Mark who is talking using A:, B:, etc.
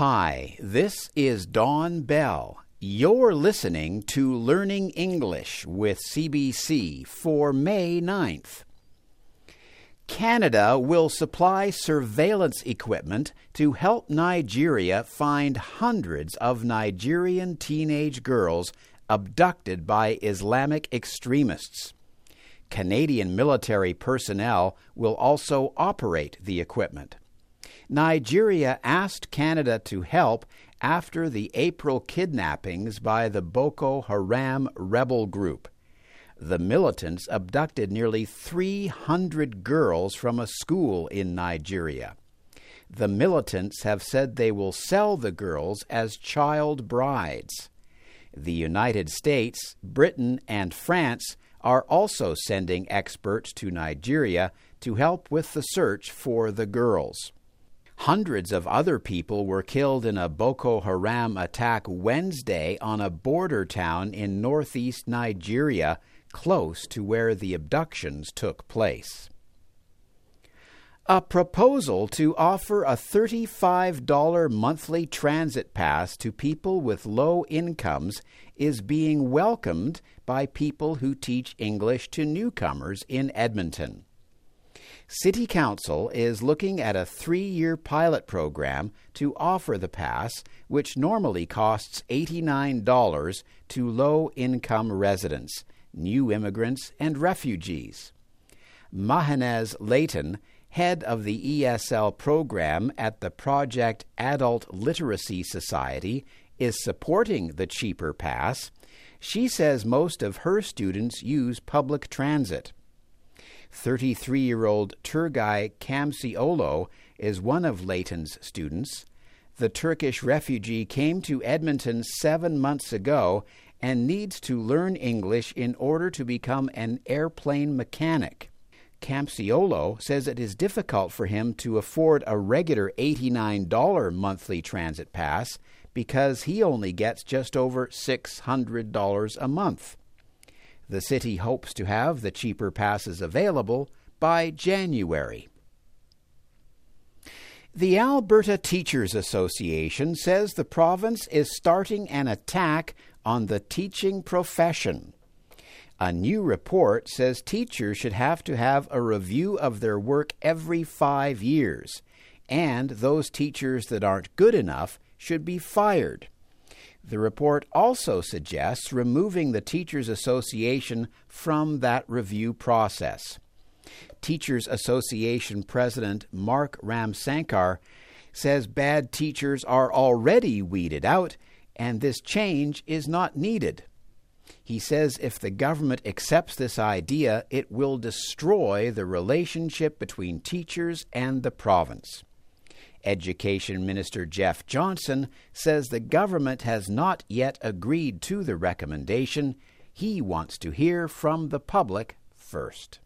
A: Hi, this is Don Bell. You're listening to Learning English with CBC for May 9th. Canada will supply surveillance equipment to help Nigeria find hundreds of Nigerian teenage girls abducted by Islamic extremists. Canadian military personnel will also operate the equipment. Nigeria asked Canada to help after the April kidnappings by the Boko Haram rebel group. The militants abducted nearly 300 girls from a school in Nigeria. The militants have said they will sell the girls as child brides. The United States, Britain, and France are also sending experts to Nigeria to help with the search for the girls. Hundreds of other people were killed in a Boko Haram attack Wednesday on a border town in northeast Nigeria, close to where the abductions took place. A proposal to offer a $35 monthly transit pass to people with low incomes is being welcomed by people who teach English to newcomers in Edmonton. City Council is looking at a three year pilot program to offer the pass, which normally costs $89 to low income residents, new immigrants, and refugees. Mahanez Layton, head of the ESL program at the Project Adult Literacy Society, is supporting the cheaper pass. She says most of her students use public transit. 33 year old Turgay Kamsiolo is one of Layton's students. The Turkish refugee came to Edmonton seven months ago and needs to learn English in order to become an airplane mechanic. Kamsiolo says it is difficult for him to afford a regular $89 monthly transit pass because he only gets just over $600 a month. The city hopes to have the cheaper passes available by January. The Alberta Teachers Association says the province is starting an attack on the teaching profession. A new report says teachers should have to have a review of their work every five years, and those teachers that aren't good enough should be fired. The report also suggests removing the Teachers Association from that review process. Teachers Association President Mark Ramsankar says bad teachers are already weeded out and this change is not needed. He says if the government accepts this idea, it will destroy the relationship between teachers and the province. Education Minister Jeff Johnson says the government has not yet agreed to the recommendation. He wants to hear from the public first.